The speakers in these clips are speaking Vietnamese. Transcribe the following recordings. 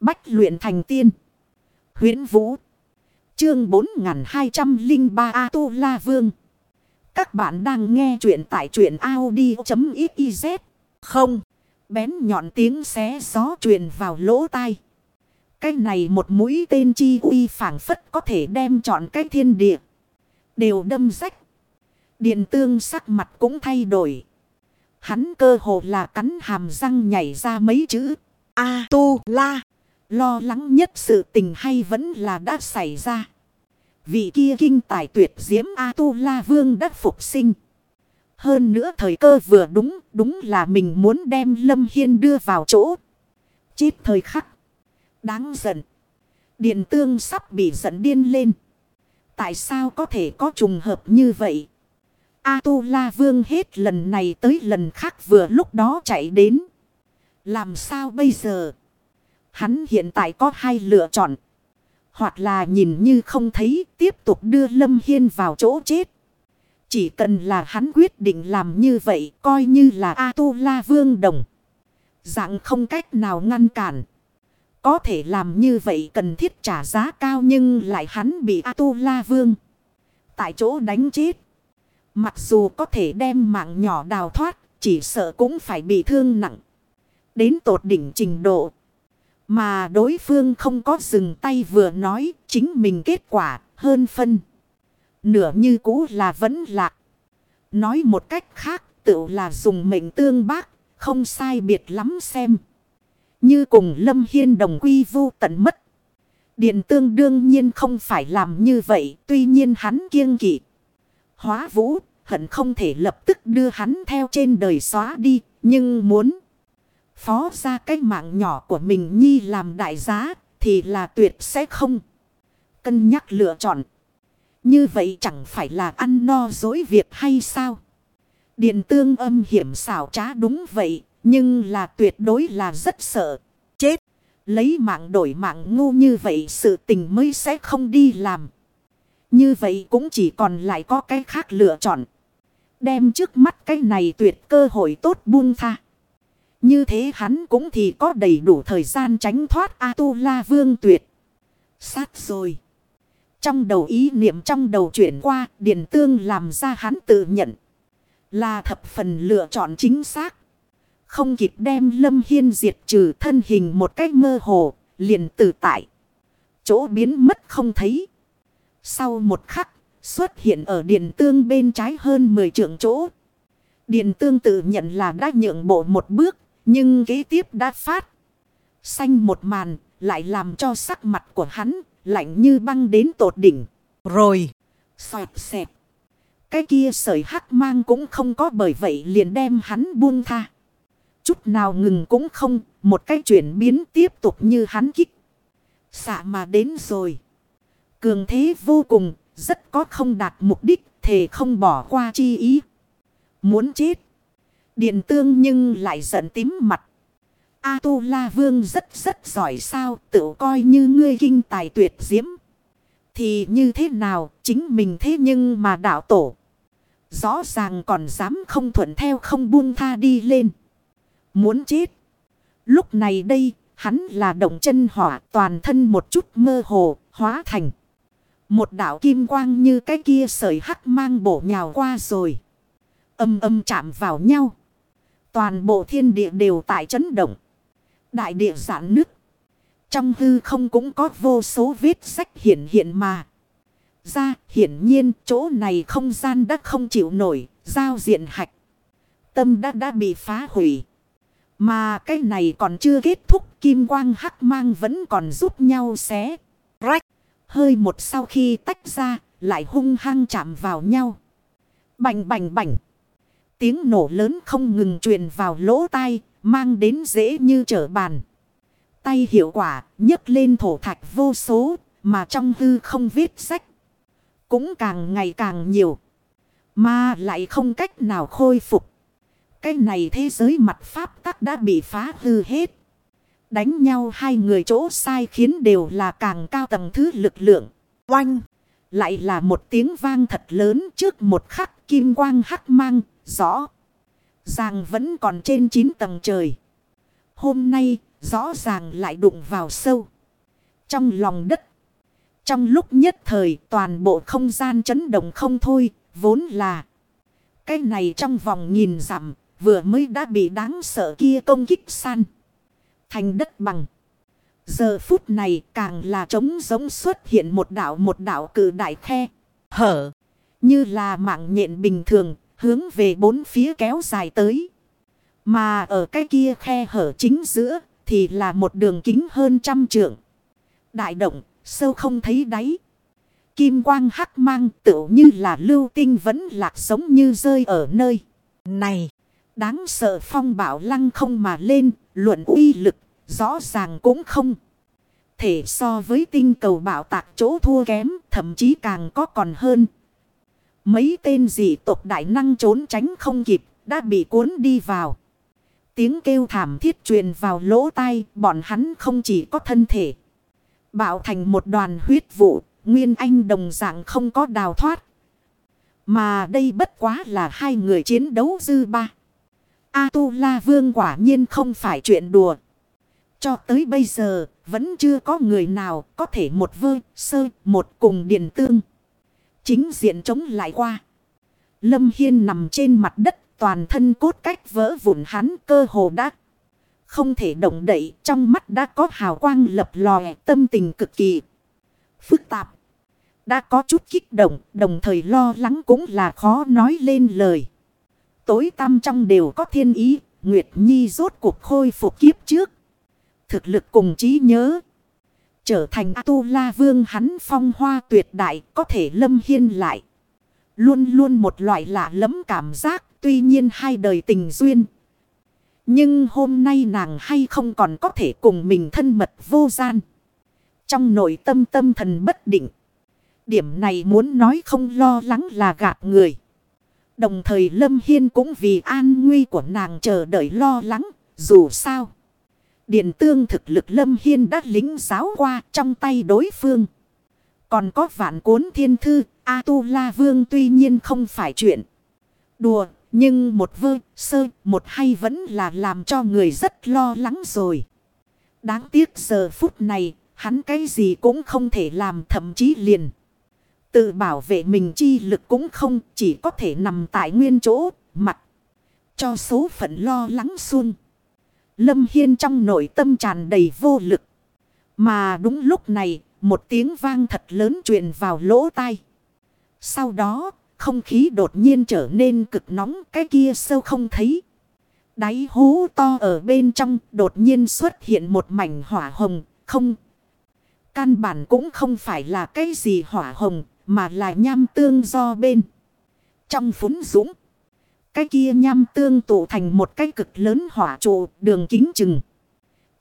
Bách luyện thành tiên. huyễn Vũ. Chương 4203 A-tu-la Vương. Các bạn đang nghe truyện tại truyện Audi.xyz. Không. Bén nhọn tiếng xé gió truyền vào lỗ tai. Cái này một mũi tên chi uy phản phất có thể đem chọn cái thiên địa. Đều đâm rách. Điện tương sắc mặt cũng thay đổi. Hắn cơ hồ là cắn hàm răng nhảy ra mấy chữ. A-tu-la. Lo lắng nhất sự tình hay vẫn là đã xảy ra. Vị kia kinh tài tuyệt diễm A-tu-la vương đã phục sinh. Hơn nữa thời cơ vừa đúng, đúng là mình muốn đem Lâm Hiên đưa vào chỗ. Chết thời khắc. Đáng giận. Điện tương sắp bị giận điên lên. Tại sao có thể có trùng hợp như vậy? A-tu-la vương hết lần này tới lần khác vừa lúc đó chạy đến. Làm sao bây giờ? Hắn hiện tại có hai lựa chọn. Hoặc là nhìn như không thấy tiếp tục đưa Lâm Hiên vào chỗ chết. Chỉ cần là hắn quyết định làm như vậy coi như là A-tu-la vương đồng. Dạng không cách nào ngăn cản. Có thể làm như vậy cần thiết trả giá cao nhưng lại hắn bị A-tu-la vương. Tại chỗ đánh chết. Mặc dù có thể đem mạng nhỏ đào thoát, chỉ sợ cũng phải bị thương nặng. Đến tột đỉnh trình độ. Mà đối phương không có dừng tay vừa nói chính mình kết quả hơn phân. Nửa như cũ là vẫn lạc. Nói một cách khác tự là dùng mệnh tương bác, không sai biệt lắm xem. Như cùng Lâm Hiên đồng quy vu tận mất. Điện tương đương nhiên không phải làm như vậy, tuy nhiên hắn kiêng kỵ. Hóa vũ, hận không thể lập tức đưa hắn theo trên đời xóa đi, nhưng muốn phó ra cái mạng nhỏ của mình nhi làm đại giá, thì là tuyệt sẽ không. Cân nhắc lựa chọn. Như vậy chẳng phải là ăn no dối việc hay sao? Điện tương âm hiểm xảo trá đúng vậy, nhưng là tuyệt đối là rất sợ. Chết! Lấy mạng đổi mạng ngu như vậy sự tình mới sẽ không đi làm. Như vậy cũng chỉ còn lại có cái khác lựa chọn. Đem trước mắt cái này tuyệt cơ hội tốt buông tha. Như thế hắn cũng thì có đầy đủ thời gian tránh thoát A-tu-la vương tuyệt. Sát rồi. Trong đầu ý niệm trong đầu chuyển qua, Điền Tương làm ra hắn tự nhận. Là thập phần lựa chọn chính xác. Không kịp đem Lâm Hiên diệt trừ thân hình một cách mơ hồ, liền tự tại. Chỗ biến mất không thấy. Sau một khắc, xuất hiện ở Điền Tương bên trái hơn 10 trượng chỗ. Điền Tương tự nhận là đã nhượng bộ một bước, nhưng kế tiếp đã phát. Xanh một màn, lại làm cho sắc mặt của hắn lạnh như băng đến tột đỉnh. Rồi, xoẹt xẹt. Cái kia sợi hắc mang cũng không có bởi vậy liền đem hắn buông tha. Chút nào ngừng cũng không, một cái chuyển biến tiếp tục như hắn kích. Xạ mà đến rồi. Cường thế vô cùng, rất có không đạt mục đích, thể không bỏ qua chi ý. Muốn chết. Điện tương nhưng lại giận tím mặt. A-tu-la vương rất rất giỏi sao, tự coi như ngươi kinh tài tuyệt diễm. Thì như thế nào, chính mình thế nhưng mà đạo tổ. Rõ ràng còn dám không thuận theo không buông tha đi lên. Muốn chết. Lúc này đây, hắn là động chân hỏa, toàn thân một chút mơ hồ, hóa thành. Một đạo kim quang như cái kia sợi hắc mang bổ nhào qua rồi. Âm âm chạm vào nhau. Toàn bộ thiên địa đều tại chấn động. Đại địa giãn nước. Trong hư không cũng có vô số vết sách hiện hiện mà. Ra, hiển nhiên, chỗ này không gian đã không chịu nổi. Giao diện hạch. Tâm đã đã bị phá hủy. Mà cái này còn chưa kết thúc. Kim quang hắc mang vẫn còn giúp nhau xé. Rách. Hơi một sau khi tách ra. Lại hung hăng chạm vào nhau. Bành bành bành. Tiếng nổ lớn không ngừng truyền vào lỗ tai, mang đến dễ như trở bàn. Tay hiệu quả, nhấc lên thổ thạch vô số, mà trong hư không viết sách. Cũng càng ngày càng nhiều. Mà lại không cách nào khôi phục. Cái này thế giới mặt pháp tắc đã bị phá hư hết. Đánh nhau hai người chỗ sai khiến đều là càng cao tầng thứ lực lượng. Oanh! Lại là một tiếng vang thật lớn trước một khắc kim quang hắc mang, rõ. Ràng vẫn còn trên 9 tầng trời. Hôm nay, rõ ràng lại đụng vào sâu. Trong lòng đất. Trong lúc nhất thời toàn bộ không gian chấn động không thôi, vốn là. Cái này trong vòng nhìn dặm vừa mới đã bị đáng sợ kia công kích san. Thành đất bằng. Giờ phút này càng là trống giống xuất hiện một đảo một đảo cử đại khe. Hở. Như là mạng nhện bình thường hướng về bốn phía kéo dài tới. Mà ở cái kia khe hở chính giữa thì là một đường kính hơn trăm trượng. Đại động, sâu không thấy đáy. Kim quang hắc mang tựu như là lưu tinh vẫn lạc sống như rơi ở nơi này. Đáng sợ phong bảo lăng không mà lên, luận uy lực, rõ ràng cũng không. Thể so với tinh cầu bảo tạc chỗ thua kém, thậm chí càng có còn hơn. Mấy tên dị tộc đại năng trốn tránh không kịp, đã bị cuốn đi vào. Tiếng kêu thảm thiết truyền vào lỗ tai, bọn hắn không chỉ có thân thể. Bạo thành một đoàn huyết vụ, Nguyên Anh đồng dạng không có đào thoát. Mà đây bất quá là hai người chiến đấu dư ba. A-tu-la vương quả nhiên không phải chuyện đùa. Cho tới bây giờ, vẫn chưa có người nào có thể một vơ, sơ, một cùng điện tương. Chính diện chống lại qua. Lâm Hiên nằm trên mặt đất, toàn thân cốt cách vỡ vụn hắn cơ hồ đã. Không thể động đậy, trong mắt đã có hào quang lập lòe, tâm tình cực kỳ phức tạp. Đã có chút kích động, đồng thời lo lắng cũng là khó nói lên lời. Tối tăm trong đều có thiên ý, Nguyệt Nhi rốt cuộc khôi phục kiếp trước. Thực lực cùng trí nhớ. Trở thành A-tu-la vương hắn phong hoa tuyệt đại, có thể lâm hiên lại. Luôn luôn một loại lạ lẫm cảm giác, tuy nhiên hai đời tình duyên. Nhưng hôm nay nàng hay không còn có thể cùng mình thân mật vô gian. Trong nội tâm tâm thần bất định. Điểm này muốn nói không lo lắng là gạt người. Đồng thời Lâm Hiên cũng vì an nguy của nàng chờ đợi lo lắng. Dù sao. Điện tương thực lực Lâm Hiên đã lính giáo qua trong tay đối phương. Còn có vạn cuốn thiên thư. A-tu-la vương tuy nhiên không phải chuyện. Đùa. Nhưng một vơ, sơ, một hay vẫn là làm cho người rất lo lắng rồi. Đáng tiếc giờ phút này, hắn cái gì cũng không thể làm thậm chí liền. Tự bảo vệ mình chi lực cũng không chỉ có thể nằm tại nguyên chỗ, mặt. Cho số phận lo lắng xuông. Lâm Hiên trong nội tâm tràn đầy vô lực. Mà đúng lúc này, một tiếng vang thật lớn truyền vào lỗ tai. Sau đó, không khí đột nhiên trở nên cực nóng, cái kia sâu không thấy. Đáy hố to ở bên trong, đột nhiên xuất hiện một mảnh hỏa hồng, không. Căn bản cũng không phải là cái gì hỏa hồng, mà là nham tương do bên. Trong phúng dũng. Cái kia nham tương tụ thành một cái cực lớn hỏa trụ đường kính chừng.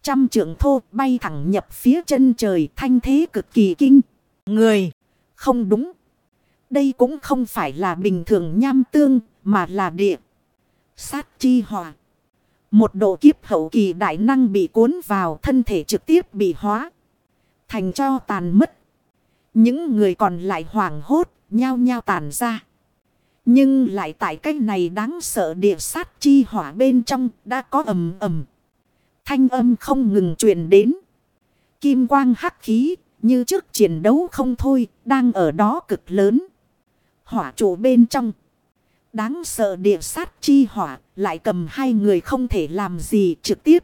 Trăm trượng thô bay thẳng nhập phía chân trời thanh thế cực kỳ kinh. Người. Không đúng. Đây cũng không phải là bình thường nham tương mà là địa. Sát chi hỏa. Một độ kiếp hậu kỳ đại năng bị cuốn vào thân thể trực tiếp bị hóa. Thành cho tàn mất. Những người còn lại hoảng hốt, nhao nhao tàn ra. Nhưng lại tại cái này đáng sợ địa sát chi hỏa bên trong đã có ầm ầm. Thanh âm không ngừng truyền đến. Kim quang hắc khí như trước chiến đấu không thôi đang ở đó cực lớn. Hỏa trụ bên trong. Đáng sợ địa sát chi hỏa lại cầm hai người không thể làm gì trực tiếp.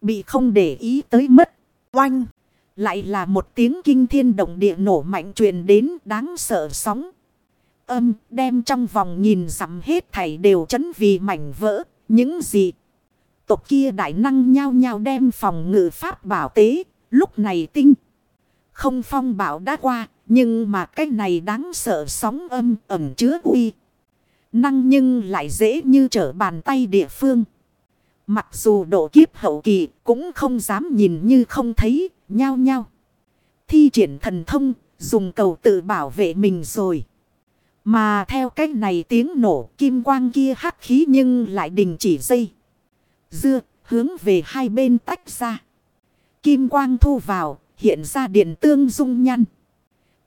Bị không để ý tới mất. Oanh! Lại là một tiếng kinh thiên động địa nổ mạnh truyền đến đáng sợ sóng. Âm đem trong vòng nhìn dặm hết thảy đều chấn vì mảnh vỡ. Những gì? Tộc kia đại năng nhao nhao đem phòng ngự pháp bảo tế. Lúc này tinh. Không phong bảo đã qua. Nhưng mà cái này đáng sợ sóng âm ẩm chứa uy. Năng nhưng lại dễ như trở bàn tay địa phương. Mặc dù độ kiếp hậu kỳ cũng không dám nhìn như không thấy nhao nhao. Thi triển thần thông, dùng cầu tự bảo vệ mình rồi. Mà theo cách này tiếng nổ kim quang kia hắc khí nhưng lại đình chỉ dây. Dưa, hướng về hai bên tách ra. Kim quang thu vào, hiện ra điện tương dung nhăn.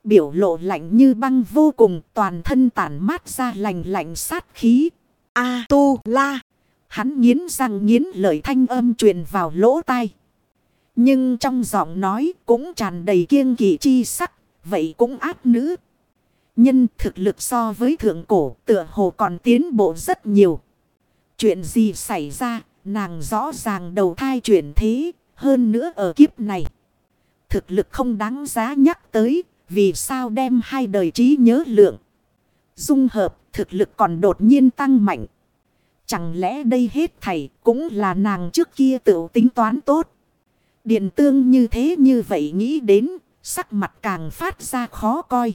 Biểu lộ lạnh như băng vô cùng toàn thân tản mát ra lành lạnh sát khí. A tu la. Hắn nghiến răng nghiến lời thanh âm truyền vào lỗ tai. Nhưng trong giọng nói cũng tràn đầy kiêng kỵ chi sắc. Vậy cũng ác nữ. Nhân thực lực so với thượng cổ tựa hồ còn tiến bộ rất nhiều. Chuyện gì xảy ra, nàng rõ ràng đầu thai chuyển thế, hơn nữa ở kiếp này. Thực lực không đáng giá nhắc tới, vì sao đem hai đời trí nhớ lượng. Dung hợp, thực lực còn đột nhiên tăng mạnh. Chẳng lẽ đây hết thảy cũng là nàng trước kia tự tính toán tốt. Điện tương như thế như vậy nghĩ đến, sắc mặt càng phát ra khó coi.